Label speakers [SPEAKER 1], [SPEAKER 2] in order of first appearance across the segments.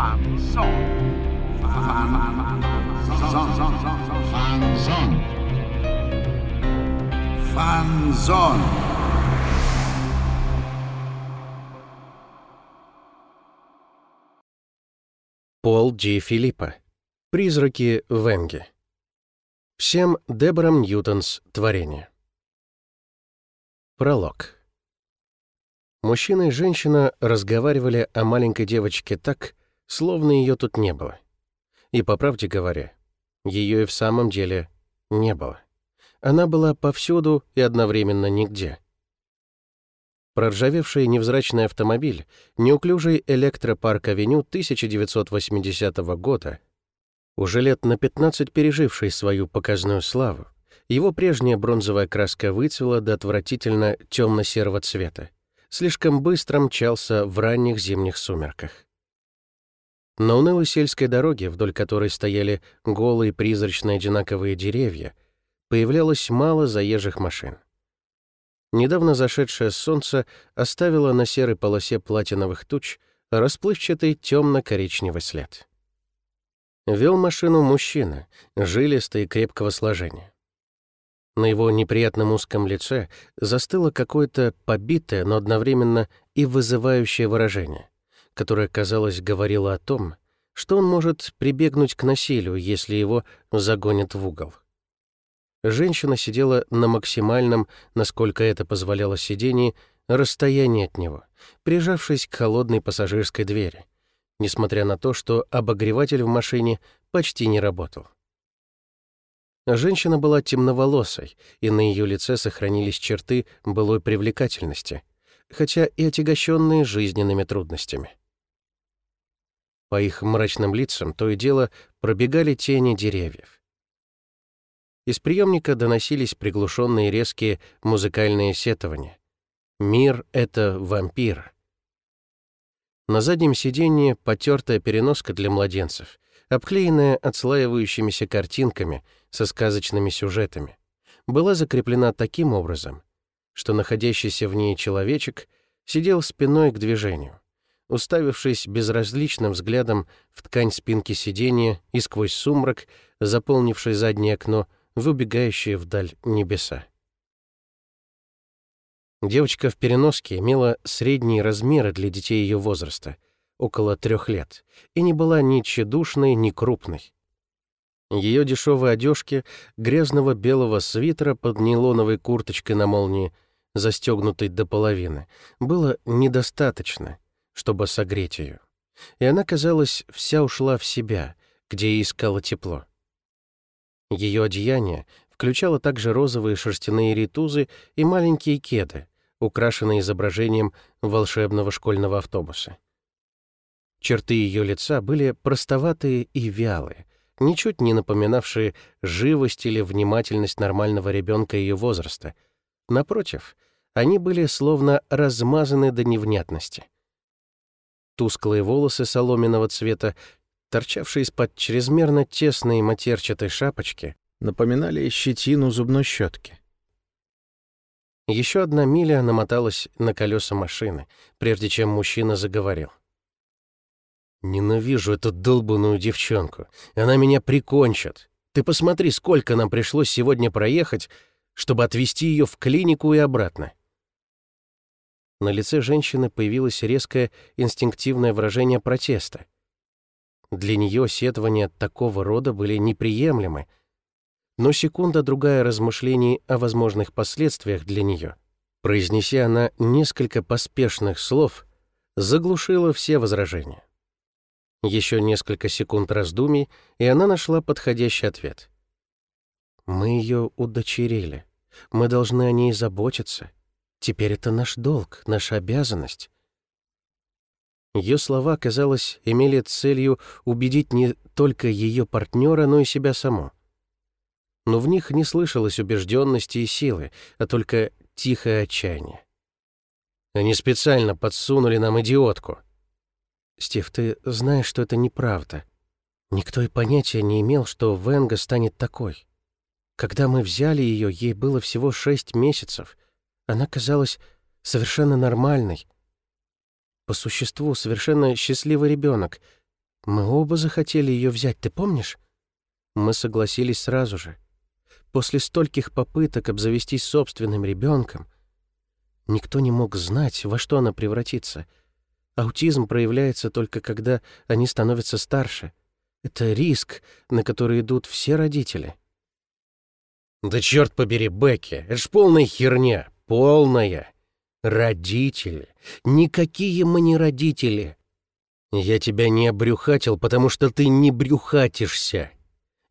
[SPEAKER 1] Фанзон. Фанзон. Фанзон.
[SPEAKER 2] Пол Джи Филиппа. Призраки Венги. Всем Деборам Ньютонс творение. Пролог. Мужчина и женщина разговаривали о маленькой девочке так, словно ее тут не было. И, по правде говоря, ее и в самом деле не было. Она была повсюду и одновременно нигде. Проржавевший невзрачный автомобиль, неуклюжий электропарк-авеню 1980 года, уже лет на 15 переживший свою показную славу, его прежняя бронзовая краска выцвела до отвратительно темно-серого цвета, слишком быстро мчался в ранних зимних сумерках. На унылой сельской дороге, вдоль которой стояли голые призрачные одинаковые деревья, появлялось мало заезжих машин. Недавно зашедшее солнце оставило на серой полосе платиновых туч расплывчатый темно-коричневый след. Вел машину мужчина, жилистый и крепкого сложения. На его неприятном узком лице застыло какое-то побитое, но одновременно и вызывающее выражение, которое, казалось, говорило о том, что он может прибегнуть к насилию, если его загонят в угол. Женщина сидела на максимальном, насколько это позволяло сидении, расстоянии от него, прижавшись к холодной пассажирской двери, несмотря на то, что обогреватель в машине почти не работал. Женщина была темноволосой, и на ее лице сохранились черты былой привлекательности, хотя и отягощенные жизненными трудностями. По их мрачным лицам то и дело пробегали тени деревьев. Из приемника доносились приглушенные резкие музыкальные сетования. «Мир — это вампир». На заднем сиденье потертая переноска для младенцев, обклеенная отслаивающимися картинками со сказочными сюжетами, была закреплена таким образом, что находящийся в ней человечек сидел спиной к движению, уставившись безразличным взглядом в ткань спинки сиденья и сквозь сумрак, заполнивший заднее окно, в убегающие вдаль небеса. Девочка в переноске имела средние размеры для детей ее возраста, около трех лет, и не была ни тщедушной, ни крупной. Ее дешевые одежки грязного белого свитера под нейлоновой курточкой на молнии, застегнутой до половины, было недостаточно, чтобы согреть ее. И она, казалось, вся ушла в себя, где искала тепло. Ее одеяние включало также розовые шерстяные ритузы и маленькие кеды, украшенные изображением волшебного школьного автобуса. Черты ее лица были простоватые и вялые, ничуть не напоминавшие живость или внимательность нормального ребенка ее возраста. Напротив, они были словно размазаны до невнятности. Тусклые волосы соломенного цвета торчавшие из-под чрезмерно тесной матерчатой шапочки, напоминали щетину зубной щетки. Еще одна миля намоталась на колеса машины, прежде чем мужчина заговорил. «Ненавижу эту долбанную девчонку. Она меня прикончит. Ты посмотри, сколько нам пришлось сегодня проехать, чтобы отвезти ее в клинику и обратно». На лице женщины появилось резкое инстинктивное выражение протеста — для нее сетования такого рода были неприемлемы, но секунда-другая размышлений о возможных последствиях для нее, произнеся она несколько поспешных слов, заглушила все возражения. Еще несколько секунд раздумий, и она нашла подходящий ответ. «Мы ее удочерили. Мы должны о ней заботиться. Теперь это наш долг, наша обязанность. Ее слова, казалось, имели целью убедить не только ее партнера, но и себя саму. Но в них не слышалось убежденности и силы, а только тихое отчаяние. Они специально подсунули нам идиотку. Стив, ты знаешь, что это неправда. Никто и понятия не имел, что Венга станет такой. Когда мы взяли ее, ей было всего шесть месяцев. Она казалась совершенно нормальной, по существу совершенно счастливый ребенок. Мы оба захотели ее взять, ты помнишь? Мы согласились сразу же. После стольких попыток обзавестись собственным ребенком, никто не мог знать, во что она превратится. Аутизм проявляется только когда они становятся старше. Это риск, на который идут все родители.
[SPEAKER 3] Да черт побери, Бекки, это ж полная херня, полная. Родители. Никакие мы не родители. Я тебя не обрюхатил, потому что ты не брюхатишься.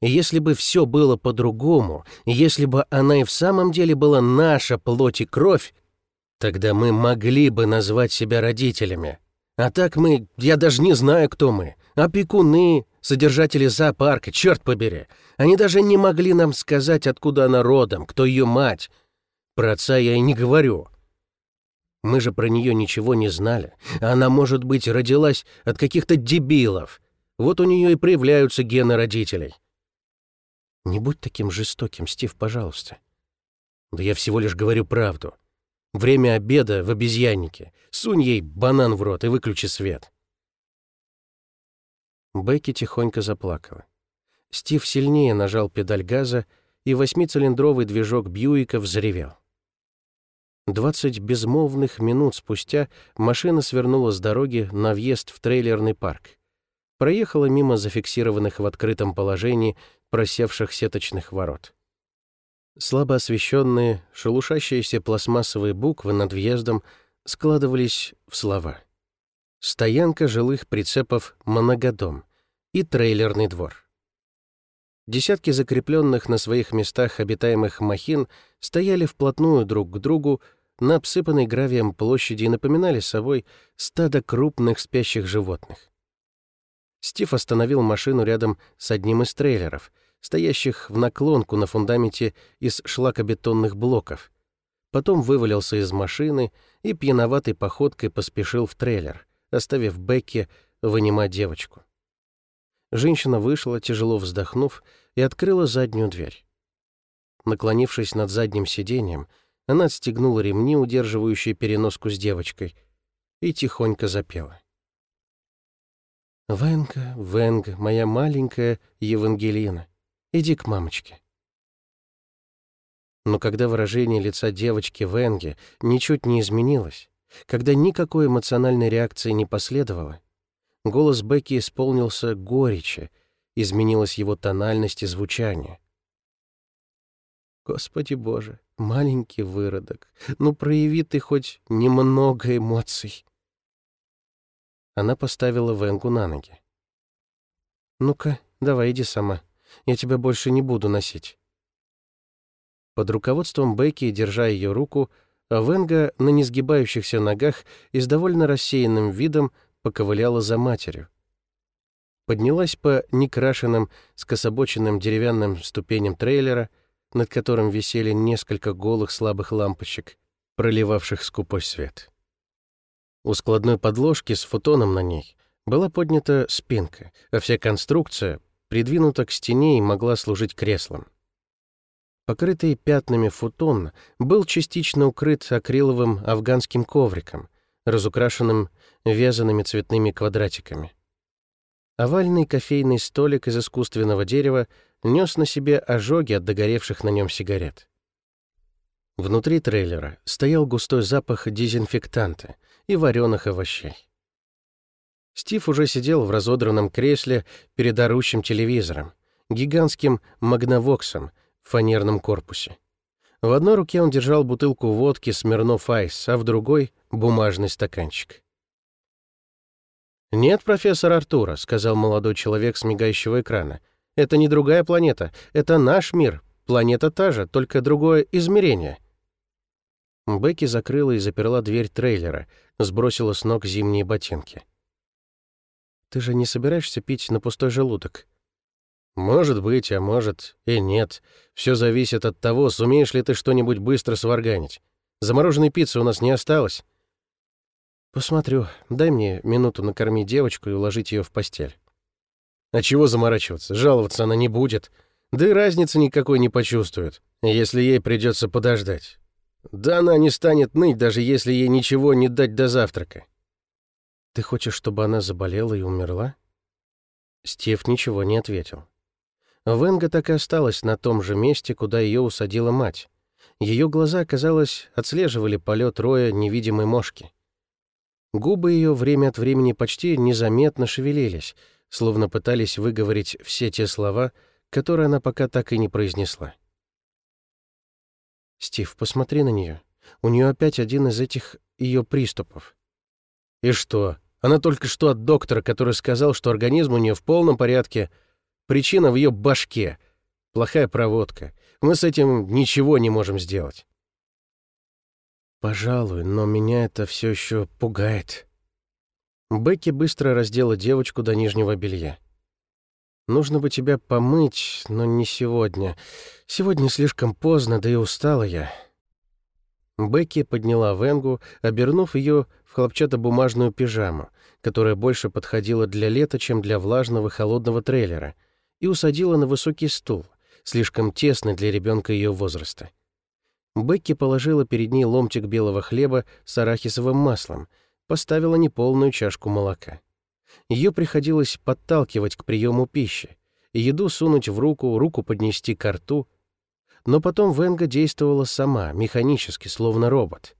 [SPEAKER 3] Если бы все было по-другому, если бы она и в самом деле была наша плоть и кровь, тогда мы могли бы назвать себя родителями. А так мы, я даже не знаю, кто мы. Опекуны, содержатели зоопарка, черт побери. Они даже не могли нам сказать, откуда она родом, кто ее мать. Про отца я и не говорю. Мы же про нее ничего не знали. Она, может быть, родилась от каких-то дебилов. Вот у нее и проявляются гены родителей.
[SPEAKER 2] Не будь таким жестоким, Стив, пожалуйста.
[SPEAKER 3] Да я всего лишь говорю правду. Время обеда в обезьяннике. Сунь ей банан в рот и выключи свет.
[SPEAKER 2] Бекки тихонько заплакала. Стив сильнее нажал педаль газа, и восьмицилиндровый движок Бьюика взревел. Двадцать безмолвных минут спустя машина свернула с дороги на въезд в трейлерный парк. Проехала мимо зафиксированных в открытом положении просевших сеточных ворот. Слабо освещенные, шелушащиеся пластмассовые буквы над въездом складывались в слова. Стоянка жилых прицепов «Моногодом» и трейлерный двор. Десятки закрепленных на своих местах обитаемых махин стояли вплотную друг к другу на обсыпанной гравием площади и напоминали собой стадо крупных спящих животных. Стив остановил машину рядом с одним из трейлеров, стоящих в наклонку на фундаменте из шлакобетонных блоков. Потом вывалился из машины и пьяноватой походкой поспешил в трейлер, оставив Бекки вынимать девочку. Женщина вышла, тяжело вздохнув, и открыла заднюю дверь. Наклонившись над задним сиденьем, она отстегнула ремни, удерживающие переноску с девочкой, и тихонько запела. «Венга, Венга, моя маленькая Евангелина, иди к мамочке». Но когда выражение лица девочки Венги ничуть не изменилось, когда никакой эмоциональной реакции не последовало, голос Бекки исполнился горечи, изменилась его тональность и звучание. Господи Боже, маленький выродок, ну прояви ты хоть немного эмоций. Она поставила Венгу на ноги. «Ну-ка, давай иди сама. Я тебя больше не буду носить». Под руководством Бекки, держа ее руку, Венга на несгибающихся ногах и с довольно рассеянным видом поковыляла за матерью. Поднялась по некрашенным, скособоченным деревянным ступеням трейлера, над которым висели несколько голых слабых лампочек, проливавших скупой свет. У складной подложки с футоном на ней была поднята спинка, а вся конструкция придвинута к стене и могла служить креслом. Покрытый пятнами футон был частично укрыт акриловым афганским ковриком, разукрашенным вязаными цветными квадратиками. Овальный кофейный столик из искусственного дерева нес на себе ожоги от догоревших на нем сигарет. Внутри трейлера стоял густой запах дезинфектанта — и вареных овощей. Стив уже сидел в разодранном кресле перед орущим телевизором, гигантским магновоксом в фанерном корпусе. В одной руке он держал бутылку водки Смирнов Айс, а в другой — бумажный стаканчик. «Нет, профессор Артура», — сказал молодой человек с мигающего экрана. «Это не другая планета, это наш мир. Планета та же, только другое измерение». Бекки закрыла и заперла дверь трейлера, сбросила с ног зимние ботинки. «Ты же не собираешься пить на пустой желудок?» «Может быть, а может и нет. Все зависит от того, сумеешь ли ты что-нибудь быстро сварганить. Замороженной пиццы у нас не осталось». «Посмотрю. Дай мне минуту накормить девочку и уложить ее в постель». «А чего заморачиваться? Жаловаться она не будет. Да и разницы никакой не почувствует, если ей придется подождать. Да она не станет ныть, даже если ей ничего не дать до завтрака. Ты хочешь, чтобы она заболела и умерла? Стив ничего не ответил. Венга так и осталась на том же месте, куда ее усадила мать. Ее глаза, казалось, отслеживали полет роя невидимой мошки. Губы ее время от времени почти незаметно шевелились, словно пытались выговорить все те слова, которые она пока так и не произнесла. «Стив, посмотри на нее. У нее опять один из этих ее приступов». «И что? Она только что от доктора, который сказал, что организм у нее в полном порядке. Причина в ее башке. Плохая проводка. Мы с этим ничего не можем сделать». «Пожалуй, но меня это все еще пугает». Бекки быстро раздела девочку до нижнего белья. «Нужно бы тебя помыть, но не сегодня. Сегодня слишком поздно, да и устала я». Бекки подняла Венгу, обернув ее в хлопчатобумажную пижаму, которая больше подходила для лета, чем для влажного холодного трейлера, и усадила на высокий стул, слишком тесный для ребенка ее возраста. Бекки положила перед ней ломтик белого хлеба с арахисовым маслом, поставила неполную чашку молока. Ее приходилось подталкивать к приему пищи, еду сунуть в руку, руку поднести к рту. Но потом Венга действовала сама, механически, словно робот.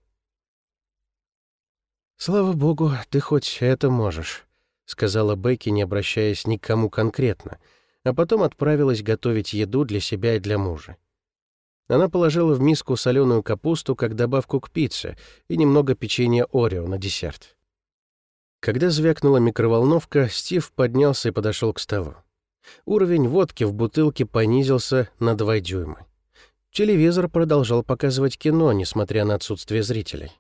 [SPEAKER 2] «Слава богу, ты хоть это можешь», — сказала Бекки, не обращаясь ни к кому конкретно, а потом отправилась готовить еду для себя и для мужа. Она положила в миску соленую капусту как добавку к пицце и немного печенья Орео на десерт. Когда звякнула микроволновка, Стив поднялся и подошел к столу. Уровень водки в бутылке понизился на 2 дюйма. Телевизор продолжал показывать кино, несмотря на отсутствие зрителей.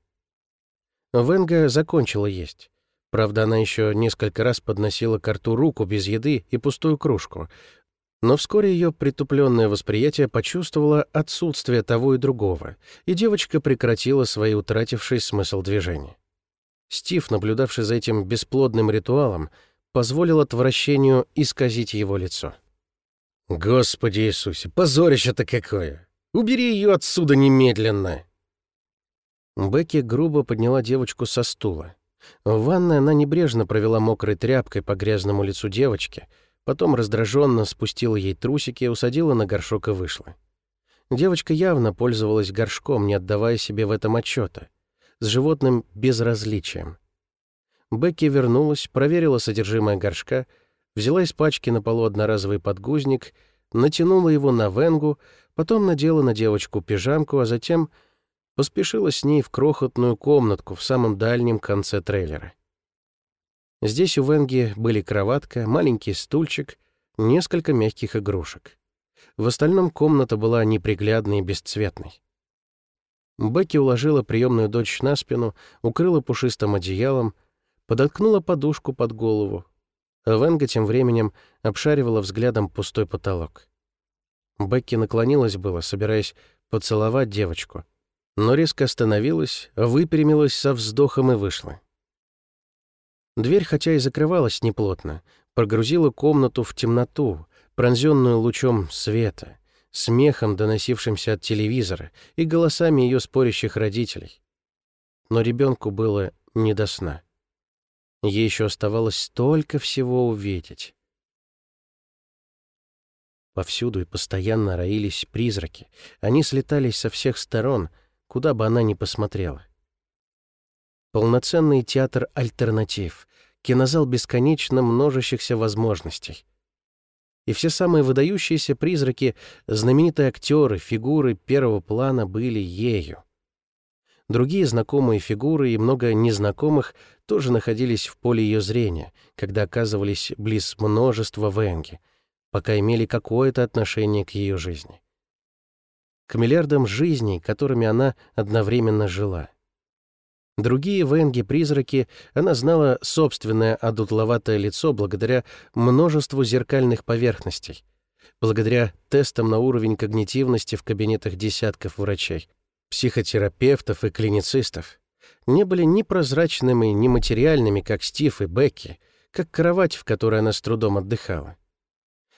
[SPEAKER 2] Венга закончила есть. Правда, она еще несколько раз подносила к рту руку без еды и пустую кружку, но вскоре ее притупленное восприятие почувствовало отсутствие того и другого, и девочка прекратила свои утративший смысл движения. Стив, наблюдавший за этим бесплодным ритуалом, позволил отвращению исказить его лицо. «Господи Иисусе, позорище-то какое! Убери ее отсюда немедленно!» Бекки грубо подняла девочку со стула. В ванной она небрежно провела мокрой тряпкой по грязному лицу девочки — Потом раздраженно спустила ей трусики, усадила на горшок и вышла. Девочка явно пользовалась горшком, не отдавая себе в этом отчета, с животным безразличием. Бекки вернулась, проверила содержимое горшка, взяла из пачки на полу одноразовый подгузник, натянула его на венгу, потом надела на девочку пижамку, а затем поспешила с ней в крохотную комнатку в самом дальнем конце трейлера. Здесь у Венги были кроватка, маленький стульчик, несколько мягких игрушек. В остальном комната была неприглядной и бесцветной. Бекки уложила приемную дочь на спину, укрыла пушистым одеялом, подоткнула подушку под голову. Венга тем временем обшаривала взглядом пустой потолок. Бекки наклонилась было, собираясь поцеловать девочку, но резко остановилась, выпрямилась со вздохом и вышла. Дверь, хотя и закрывалась неплотно, прогрузила комнату в темноту, пронзенную лучом света, смехом, доносившимся от телевизора, и голосами ее спорящих родителей. Но ребенку было не до сна. Ей еще оставалось столько всего увидеть. Повсюду и постоянно роились призраки. Они слетались со всех сторон, куда бы она ни посмотрела. Полноценный театр альтернатив, кинозал бесконечно множащихся возможностей. И все самые выдающиеся призраки, знаменитые актеры, фигуры первого плана были ею. Другие знакомые фигуры и много незнакомых тоже находились в поле ее зрения, когда оказывались близ множества Венги, пока имели какое-то отношение к ее жизни. К миллиардам жизней, которыми она одновременно жила — Другие Венги-призраки она знала собственное одутловатое лицо благодаря множеству зеркальных поверхностей, благодаря тестам на уровень когнитивности в кабинетах десятков врачей, психотерапевтов и клиницистов. Не были ни прозрачными, ни материальными, как Стив и Бекки, как кровать, в которой она с трудом отдыхала.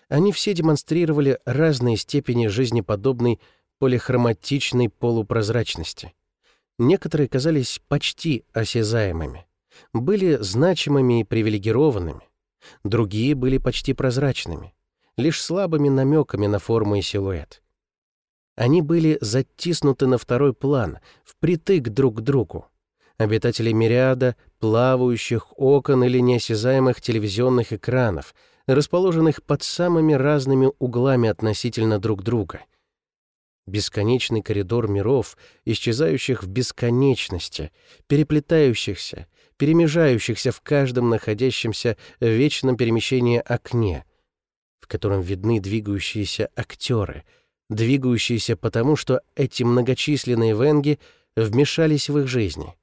[SPEAKER 2] Они все демонстрировали разные степени жизнеподобной полихроматичной полупрозрачности — Некоторые казались почти осязаемыми, были значимыми и привилегированными. Другие были почти прозрачными, лишь слабыми намеками на форму и силуэт. Они были затиснуты на второй план, впритык друг к другу. Обитатели мириада, плавающих окон или неосязаемых телевизионных экранов, расположенных под самыми разными углами относительно друг друга. Бесконечный коридор миров, исчезающих в бесконечности, переплетающихся, перемежающихся в каждом находящемся в вечном перемещении окне, в котором видны двигающиеся актеры — двигающиеся потому, что эти многочисленные венги вмешались в их жизни.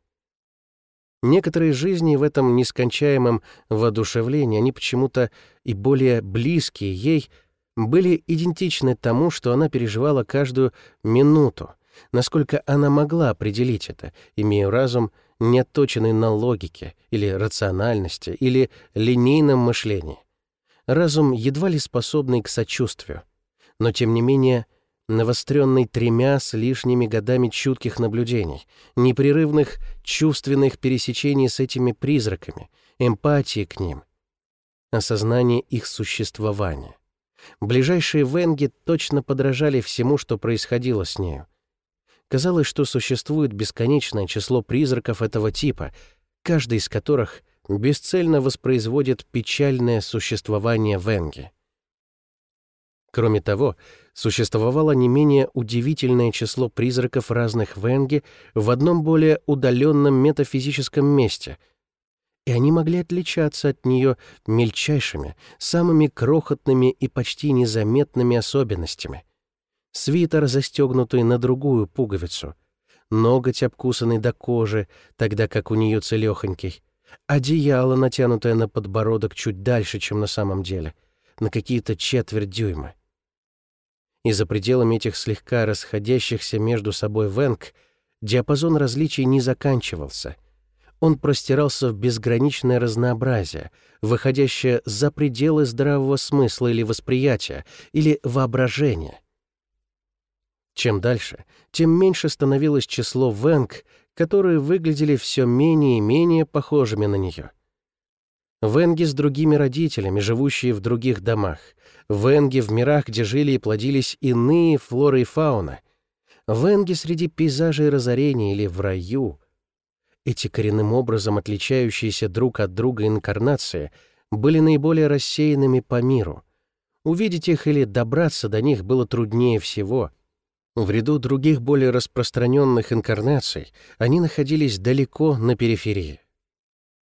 [SPEAKER 2] Некоторые жизни в этом нескончаемом воодушевлении, они почему-то и более близкие ей, были идентичны тому, что она переживала каждую минуту, насколько она могла определить это, имея разум, не отточенный на логике или рациональности или линейном мышлении. Разум едва ли способный к сочувствию, но тем не менее — навостренный тремя с лишними годами чутких наблюдений, непрерывных чувственных пересечений с этими призраками, эмпатии к ним, осознание их существования. Ближайшие венги точно подражали всему, что происходило с нею. Казалось, что существует бесконечное число призраков этого типа, каждый из которых бесцельно воспроизводит печальное существование Венги. Кроме того, существовало не менее удивительное число призраков разных Венги в одном более удаленном метафизическом месте, и они могли отличаться от нее мельчайшими, самыми крохотными и почти незаметными особенностями. Свитер, застегнутый на другую пуговицу, ноготь, обкусанный до кожи, тогда как у нее целехонький, одеяло, натянутое на подбородок чуть дальше, чем на самом деле, на какие-то четверть дюйма и за пределами этих слегка расходящихся между собой венг диапазон различий не заканчивался. Он простирался в безграничное разнообразие, выходящее за пределы здравого смысла или восприятия, или воображения. Чем дальше, тем меньше становилось число венг, которые выглядели все менее и менее похожими на нее. Венги с другими родителями, живущие в других домах, Венги в мирах, где жили и плодились иные флоры и фауна. Венги среди пейзажей разорения или в раю. Эти коренным образом отличающиеся друг от друга инкарнации были наиболее рассеянными по миру. Увидеть их или добраться до них было труднее всего. В ряду других более распространенных инкарнаций они находились далеко на периферии.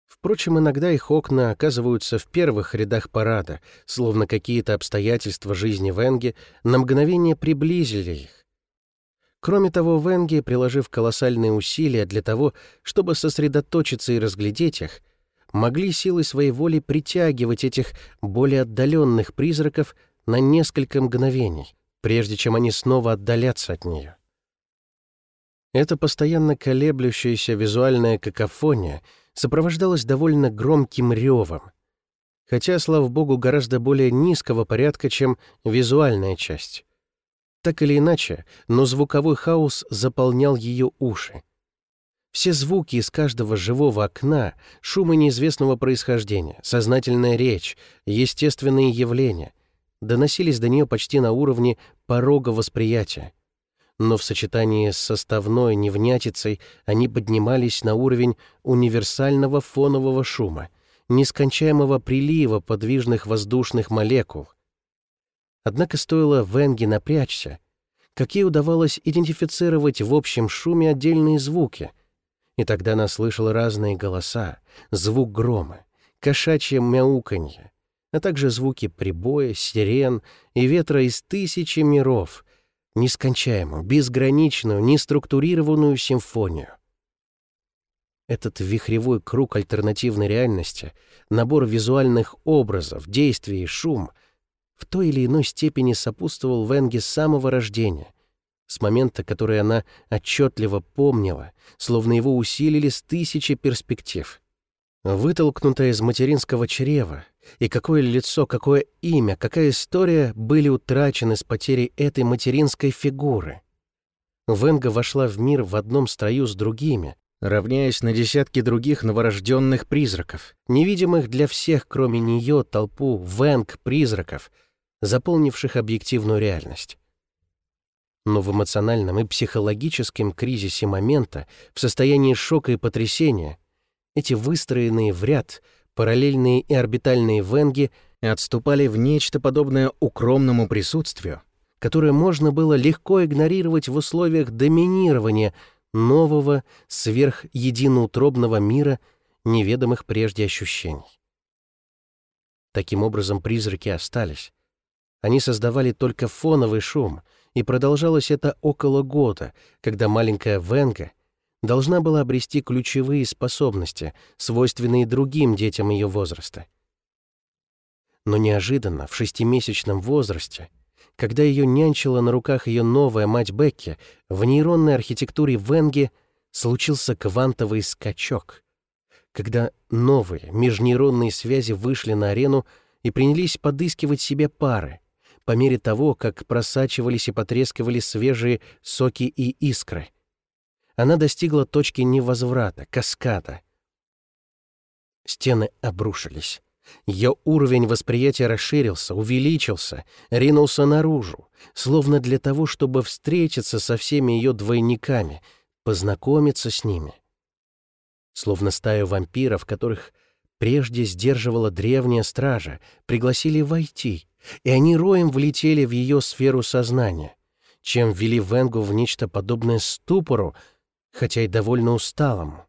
[SPEAKER 2] Впрочем, иногда их окна оказываются в первых рядах парада, словно какие-то обстоятельства жизни Венги на мгновение приблизили их. Кроме того, Венги, приложив колоссальные усилия для того, чтобы сосредоточиться и разглядеть их, могли силой своей воли притягивать этих более отдаленных призраков на несколько мгновений, прежде чем они снова отдалятся от нее. Эта постоянно колеблющаяся визуальная какофония — сопровождалось довольно громким ревом, хотя, слава богу, гораздо более низкого порядка, чем визуальная часть. Так или иначе, но звуковой хаос заполнял ее уши. Все звуки из каждого живого окна, шумы неизвестного происхождения, сознательная речь, естественные явления доносились до нее почти на уровне порога восприятия но в сочетании с составной невнятицей они поднимались на уровень универсального фонового шума, нескончаемого прилива подвижных воздушных молекул. Однако стоило Венге напрячься, как ей удавалось идентифицировать в общем шуме отдельные звуки, и тогда она слышала разные голоса, звук грома, кошачье мяуканье, а также звуки прибоя, сирен и ветра из тысячи миров — нескончаемую, безграничную, неструктурированную симфонию. Этот вихревой круг альтернативной реальности, набор визуальных образов, действий и шум в той или иной степени сопутствовал Венге с самого рождения, с момента, который она отчетливо помнила, словно его усилили с тысячи перспектив. Вытолкнутая из материнского чрева, и какое лицо, какое имя, какая история были утрачены с потерей этой материнской фигуры. Венга вошла в мир в одном строю с другими,
[SPEAKER 3] равняясь на десятки других новорожденных призраков, невидимых для всех, кроме нее, толпу венг-призраков, заполнивших объективную реальность. Но в эмоциональном и психологическом кризисе момента, в состоянии шока и потрясения, эти выстроенные в ряд параллельные и орбитальные венги отступали в нечто подобное укромному присутствию, которое можно было легко игнорировать в условиях доминирования нового сверхединоутробного мира неведомых прежде ощущений. Таким образом, призраки остались. Они создавали только фоновый шум, и продолжалось это около года, когда маленькая Венга должна была обрести ключевые способности, свойственные другим детям ее возраста. Но неожиданно, в шестимесячном возрасте, когда ее нянчила на руках ее новая мать Бекки, в нейронной архитектуре Венги случился квантовый скачок, когда новые межнейронные связи вышли на арену и принялись подыскивать себе пары, по мере того, как просачивались и потрескивали свежие соки и искры. Она достигла точки невозврата, каскада. Стены обрушились. Ее уровень восприятия расширился, увеличился, ринулся наружу, словно для того, чтобы встретиться со всеми ее двойниками, познакомиться с ними. Словно стаю вампиров, которых прежде сдерживала древняя стража, пригласили войти, и они роем влетели в ее сферу сознания, чем ввели Венгу в нечто подобное ступору, хотя и довольно усталому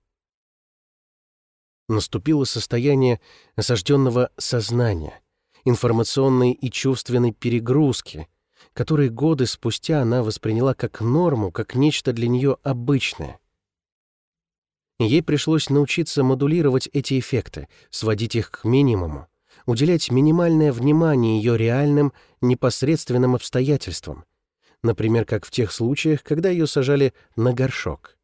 [SPEAKER 3] наступило состояние осажденного сознания, информационной и чувственной перегрузки, которые годы спустя она восприняла как норму, как нечто для нее обычное. Ей пришлось научиться модулировать эти эффекты, сводить их к минимуму, уделять минимальное внимание ее реальным, непосредственным обстоятельствам, например, как в тех случаях, когда ее сажали на горшок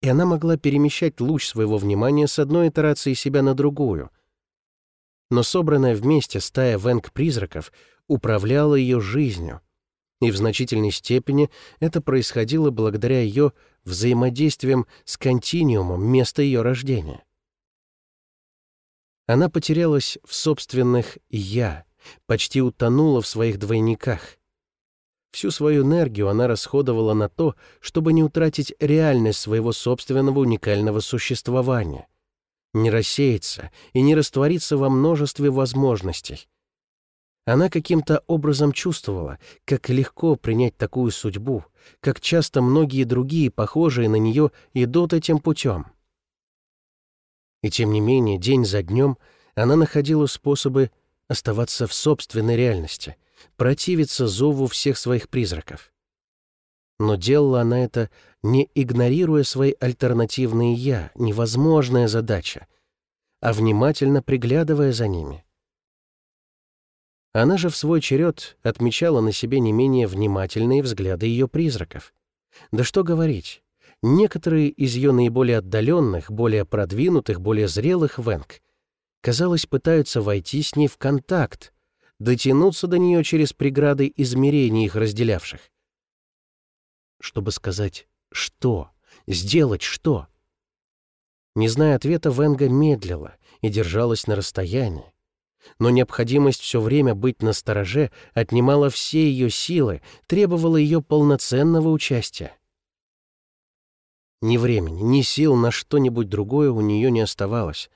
[SPEAKER 3] и она могла перемещать луч своего внимания с одной итерации себя на другую. Но собранная вместе стая венг-призраков управляла ее жизнью, и в значительной степени это происходило благодаря ее взаимодействиям с континиумом места ее рождения. Она потерялась в собственных «я», почти утонула в своих двойниках, Всю свою энергию она расходовала на то, чтобы не утратить реальность своего собственного уникального существования, не рассеяться и не раствориться во множестве возможностей. Она каким-то образом чувствовала, как легко принять такую судьбу, как часто многие другие, похожие на нее, идут этим путем. И тем не менее, день за днем она находила способы оставаться в собственной реальности — противиться зову всех своих призраков. Но делала она это, не игнорируя свои альтернативные «я», невозможная задача, а внимательно приглядывая за ними. Она же в свой черед отмечала на себе не менее внимательные взгляды ее призраков. Да что говорить, некоторые из ее наиболее отдаленных, более продвинутых, более зрелых венг, казалось, пытаются войти с ней в контакт, дотянуться до нее через преграды измерений их разделявших. Чтобы сказать «что?», сделать что? Не зная ответа, Венга медлила и держалась на расстоянии. Но необходимость все время быть на стороже отнимала все ее силы, требовала ее полноценного участия. Ни времени, ни сил на что-нибудь другое у нее не оставалось,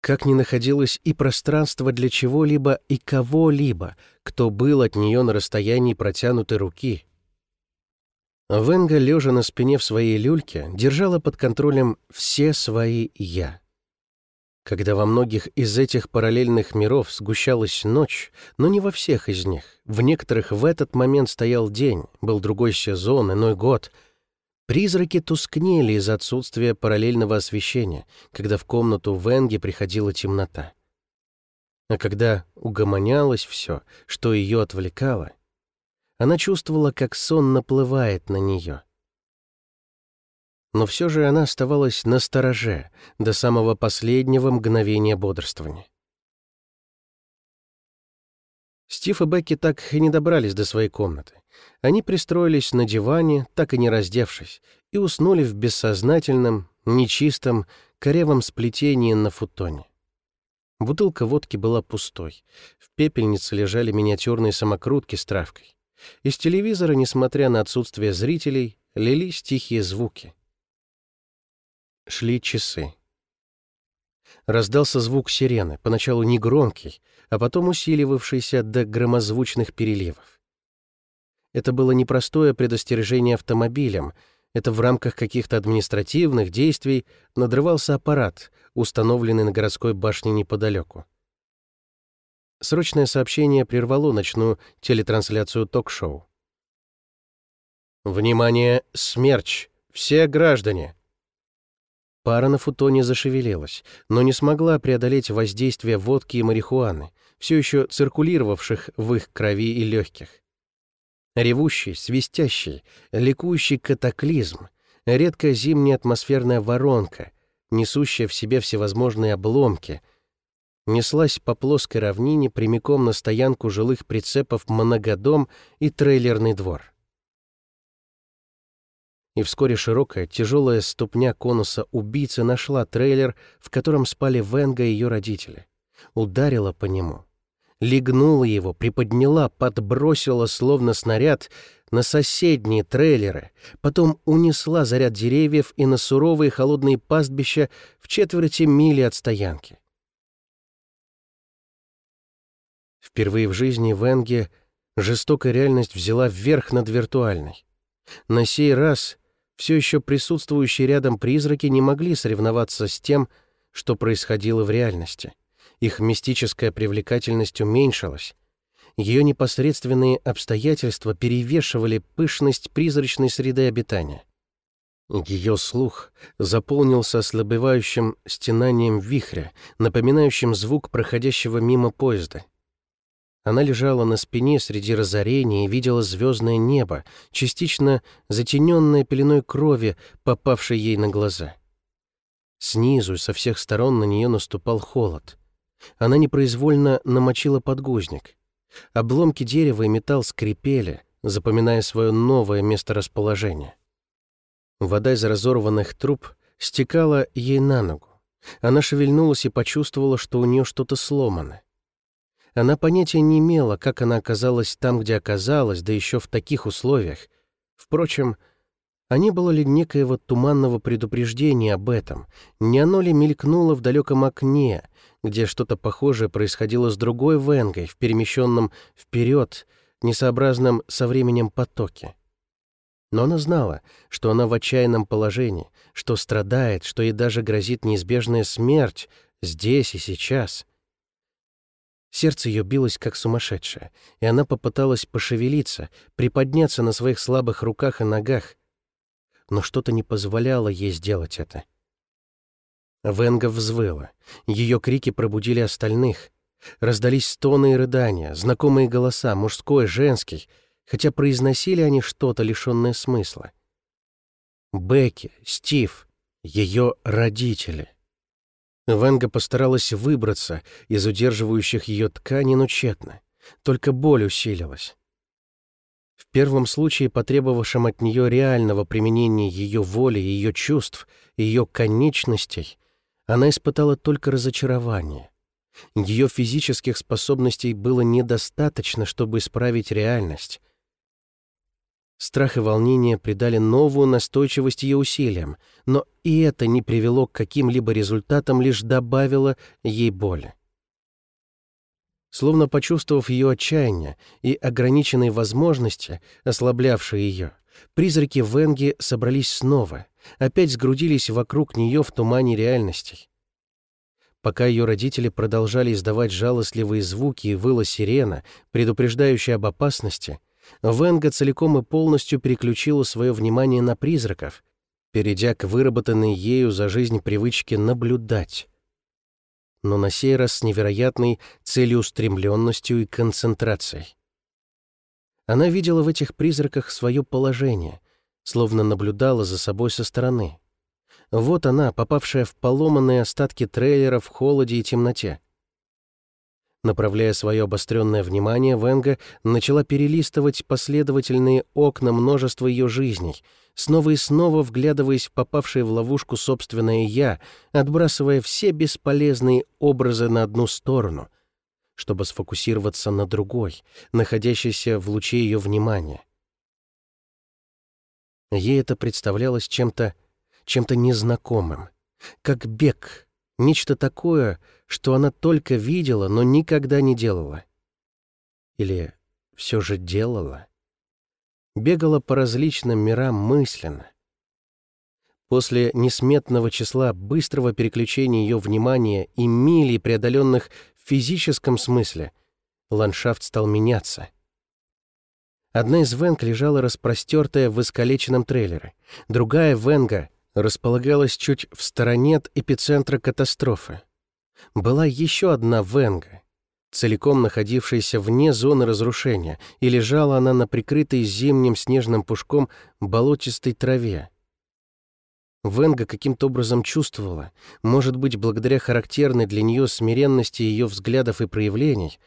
[SPEAKER 3] как не находилось и пространства для чего-либо и кого-либо, кто был от нее на расстоянии протянутой руки. Венга, лежа на спине в своей люльке, держала под контролем все свои «я». Когда во многих из этих параллельных миров сгущалась ночь, но не во всех из них, в некоторых в этот момент стоял день, был другой сезон, иной год — Призраки тускнели из-за отсутствия параллельного освещения, когда в комнату Венги приходила темнота. А когда угомонялось все, что ее отвлекало, она чувствовала, как сон наплывает на нее. Но все же она оставалась на стороже до самого последнего мгновения бодрствования.
[SPEAKER 2] Стив и Бекки так и не добрались до своей комнаты. Они пристроились на диване, так и не раздевшись, и уснули в бессознательном, нечистом, коревом сплетении на футоне. Бутылка водки была пустой. В пепельнице лежали миниатюрные самокрутки с травкой. Из телевизора, несмотря на отсутствие зрителей, лились тихие звуки. Шли часы. Раздался звук сирены, поначалу негромкий, а потом усиливавшийся до громозвучных переливов. Это было непростое предостережение автомобилям, это в рамках каких-то административных действий надрывался аппарат, установленный на городской башне неподалеку. Срочное сообщение прервало ночную телетрансляцию ток-шоу. «Внимание! Смерч! Все граждане!» Пара на футоне зашевелилась, но не смогла преодолеть воздействие водки и марихуаны, все еще циркулировавших в их крови и легких. Ревущий, свистящий, ликующий катаклизм, редкая зимняя атмосферная воронка, несущая в себе всевозможные обломки, неслась по плоской равнине прямиком на стоянку жилых прицепов «Моногодом» и трейлерный двор и вскоре широкая, тяжелая ступня конуса убийцы нашла трейлер, в котором спали Венга и ее родители. Ударила по нему. Легнула его, приподняла, подбросила, словно снаряд, на соседние трейлеры, потом унесла заряд деревьев и на суровые холодные пастбища в четверти мили от стоянки. Впервые в жизни Венге жестокая реальность взяла вверх над виртуальной. На сей раз все еще присутствующие рядом призраки не могли соревноваться с тем, что происходило в реальности. Их мистическая привлекательность уменьшилась. Ее непосредственные обстоятельства перевешивали пышность призрачной среды обитания. Ее слух заполнился ослабевающим стенанием вихря, напоминающим звук проходящего мимо поезда. Она лежала на спине среди разорения и видела звездное небо, частично затененное пеленой крови, попавшей ей на глаза. Снизу со всех сторон на нее наступал холод. Она непроизвольно намочила подгузник. Обломки дерева и металл скрипели, запоминая свое новое месторасположение. Вода из разорванных труб стекала ей на ногу. Она шевельнулась и почувствовала, что у нее что-то сломано. Она понятия не имела, как она оказалась там, где оказалась, да еще в таких условиях. Впрочем, а не было ли некоего туманного предупреждения об этом? Не оно ли мелькнуло в далеком окне, где что-то похожее происходило с другой Венгой в перемещенном вперед, несообразном со временем потоке? Но она знала, что она в отчаянном положении, что страдает, что ей даже грозит неизбежная смерть здесь и сейчас — Сердце ее билось как сумасшедшее, и она попыталась пошевелиться, приподняться на своих слабых руках и ногах. Но что-то не позволяло ей сделать это. Венга взвыла. Ее крики пробудили остальных. Раздались стоны и рыдания, знакомые голоса, мужской, женский, хотя произносили они что-то, лишенное смысла. Бекки, Стив, ее родители — Венга постаралась выбраться из удерживающих ее тканей, но тщетно. Только боль усилилась. В первом случае, потребовавшем от нее реального применения ее воли, ее чувств, ее конечностей, она испытала только разочарование. Ее физических способностей было недостаточно, чтобы исправить реальность. Страх и волнение придали новую настойчивость ее усилиям, но и это не привело к каким-либо результатам, лишь добавило ей боли. Словно почувствовав ее отчаяние и ограниченные возможности, ослаблявшие ее, призраки Венги собрались снова, опять сгрудились вокруг нее в тумане реальностей. Пока ее родители продолжали издавать жалостливые звуки и выла сирена, предупреждающая об опасности — Венга целиком и полностью переключила свое внимание на призраков, перейдя к выработанной ею за жизнь привычке наблюдать. Но на сей раз с невероятной целеустремленностью и концентрацией. Она видела в этих призраках свое положение, словно наблюдала за собой со стороны. Вот она, попавшая в поломанные остатки трейлера в холоде и темноте. Направляя свое обостренное внимание, Венга начала перелистывать последовательные окна множества ее жизней, снова и снова вглядываясь в попавшее в ловушку собственное «я», отбрасывая все бесполезные образы на одну сторону, чтобы сфокусироваться на другой, находящейся в луче ее внимания. Ей это представлялось чем-то чем-то незнакомым, как бег, нечто такое, что она только видела, но никогда не делала. Или все же делала. Бегала по различным мирам мысленно. После несметного числа быстрого переключения ее внимания и мили, преодоленных в физическом смысле, ландшафт стал меняться. Одна из венг лежала распростертая в искалеченном трейлере, другая венга располагалась чуть в стороне от эпицентра катастрофы была еще одна Венга, целиком находившаяся вне зоны разрушения, и лежала она на прикрытой зимним снежным пушком болотистой траве. Венга каким-то образом чувствовала, может быть, благодаря характерной для нее смиренности ее взглядов и проявлений,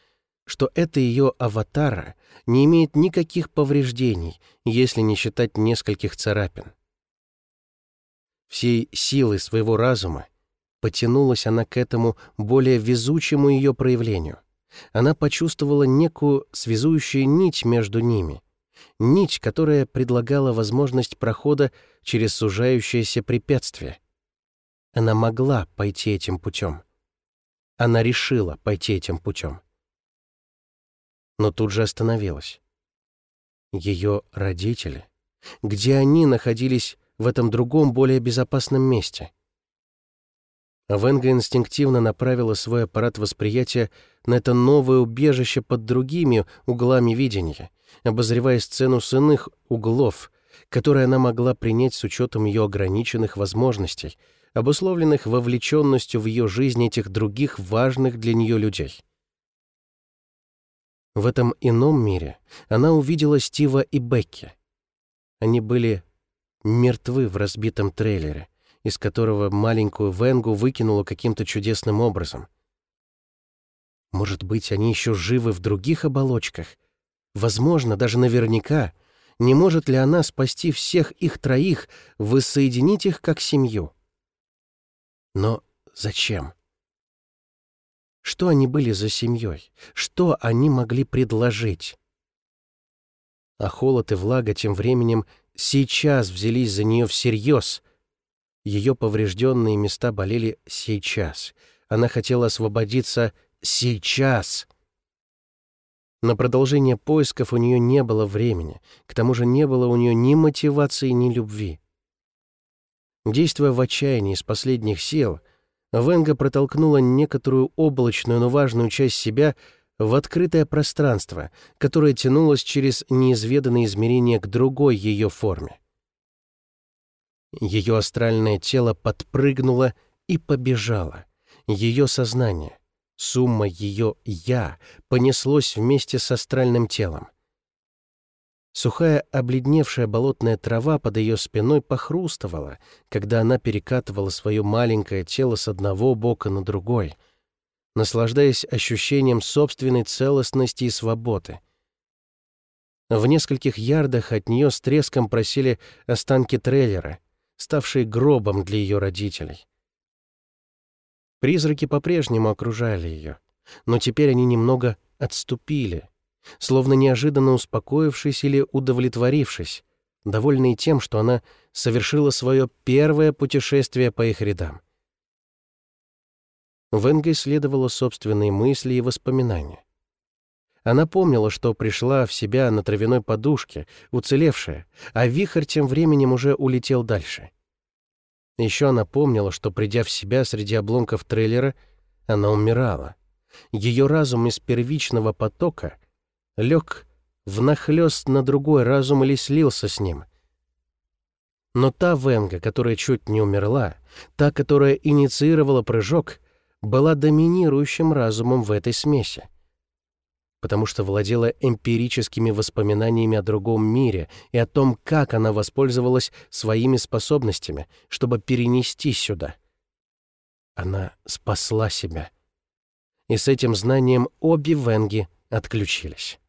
[SPEAKER 2] что это ее аватара не имеет никаких повреждений, если не считать нескольких царапин. Всей силой своего разума Потянулась она к этому более везучему ее проявлению. Она почувствовала некую связующую нить между ними. Нить, которая предлагала возможность прохода через сужающееся препятствие. Она могла пойти этим путем. Она решила пойти этим путем. Но тут же остановилась. Ее родители, где они находились в этом другом, более безопасном месте — Венга инстинктивно направила свой аппарат восприятия на это новое убежище под другими углами видения, обозревая сцену с иных углов, которые она могла принять с учетом ее ограниченных возможностей, обусловленных вовлеченностью в ее жизнь этих других важных для нее людей. В этом ином мире она увидела Стива и Бекки. Они были мертвы в разбитом трейлере, из которого маленькую Венгу выкинуло каким-то чудесным образом. Может быть, они еще живы в других оболочках? Возможно, даже наверняка. Не может ли она спасти всех их троих, воссоединить их как семью? Но зачем? Что они были за семьей? Что они могли предложить? А холод и влага тем временем сейчас взялись за нее всерьез — ее поврежденные места болели сейчас. Она хотела освободиться сейчас. На продолжение поисков у нее не было времени, к тому же не было у нее ни мотивации, ни любви. Действуя в отчаянии из последних сил, Венга протолкнула некоторую облачную, но важную часть себя в открытое пространство, которое тянулось через неизведанные измерения к другой ее форме. Ее астральное тело подпрыгнуло и побежало. Ее сознание, сумма ее «я» понеслось вместе с астральным телом. Сухая, обледневшая болотная трава под ее спиной похрустывала, когда она перекатывала свое маленькое тело с одного бока на другой, наслаждаясь ощущением собственной целостности и свободы. В нескольких ярдах от нее с треском просили останки трейлера, ставшей гробом для ее родителей. Призраки по-прежнему окружали ее, но теперь они немного отступили, словно неожиданно успокоившись или удовлетворившись, довольные тем, что она совершила свое первое путешествие по их рядам. Венга исследовала собственные мысли и воспоминания. Она помнила, что пришла в себя на травяной подушке, уцелевшая, а вихрь тем временем уже улетел дальше. Еще она помнила, что, придя в себя среди обломков трейлера, она умирала. Ее разум из первичного потока лег внахлёст на другой разум или слился с ним. Но та Венга, которая чуть не умерла, та, которая инициировала прыжок, была доминирующим разумом в этой смеси потому что владела эмпирическими воспоминаниями о другом мире и о том, как она воспользовалась своими способностями, чтобы перенести сюда. Она спасла себя. И с этим знанием обе Венги отключились.